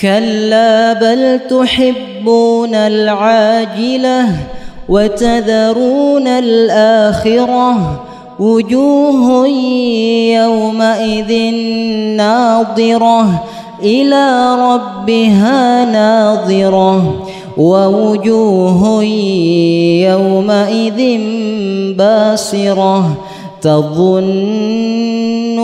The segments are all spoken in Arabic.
كلا بل تحبون العاجلة وتذرون الآخرة وجوه يومئذ ناظرة إلى ربها ناظرة ووجوه يومئذ باصرة تظن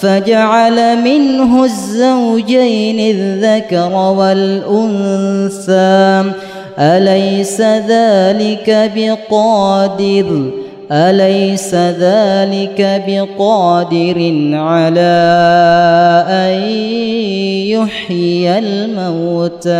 فجعل منه الزوجين الذكر والأنثى. أليس ذلك بقادر؟ أليس ذلك بقادر على أن يحيي الموتى؟